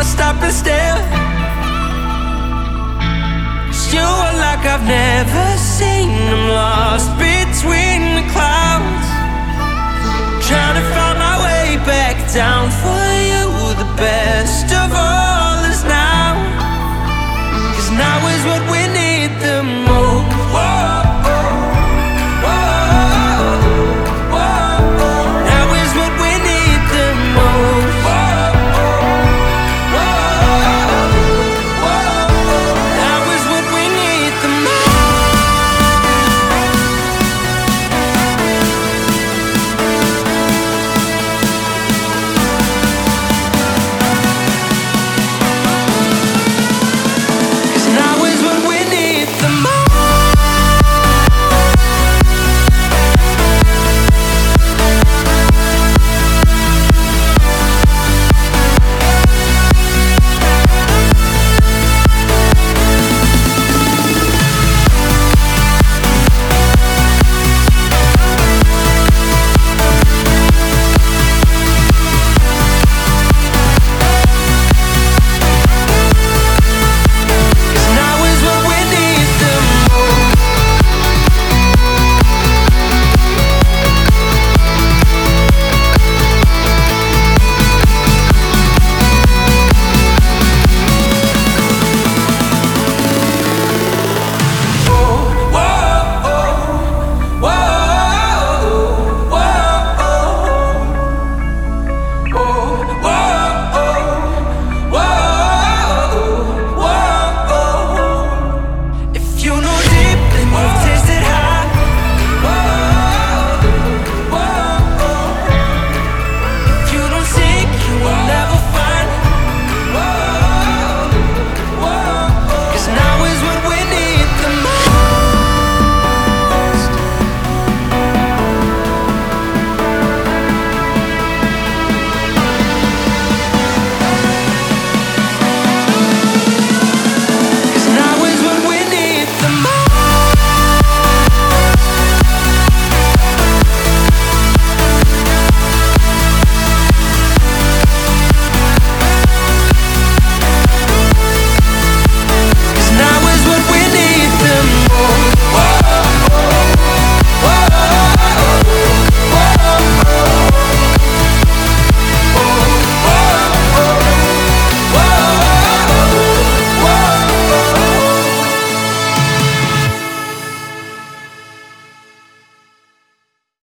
I stop and stare. Cause you are like I've never seen. I'm lost between the clouds. Trying to find my way back down for you, the best of